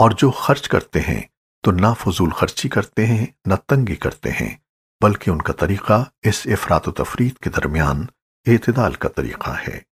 اور جو خرچ کرتے ہیں، تو نہ فضول خرچی کرتے ہیں، نہ تنگی کرتے ہیں، بلکہ ان کا طریقہ اس افراد و تفرید کے درمیان اعتدال کا طریقہ ہے۔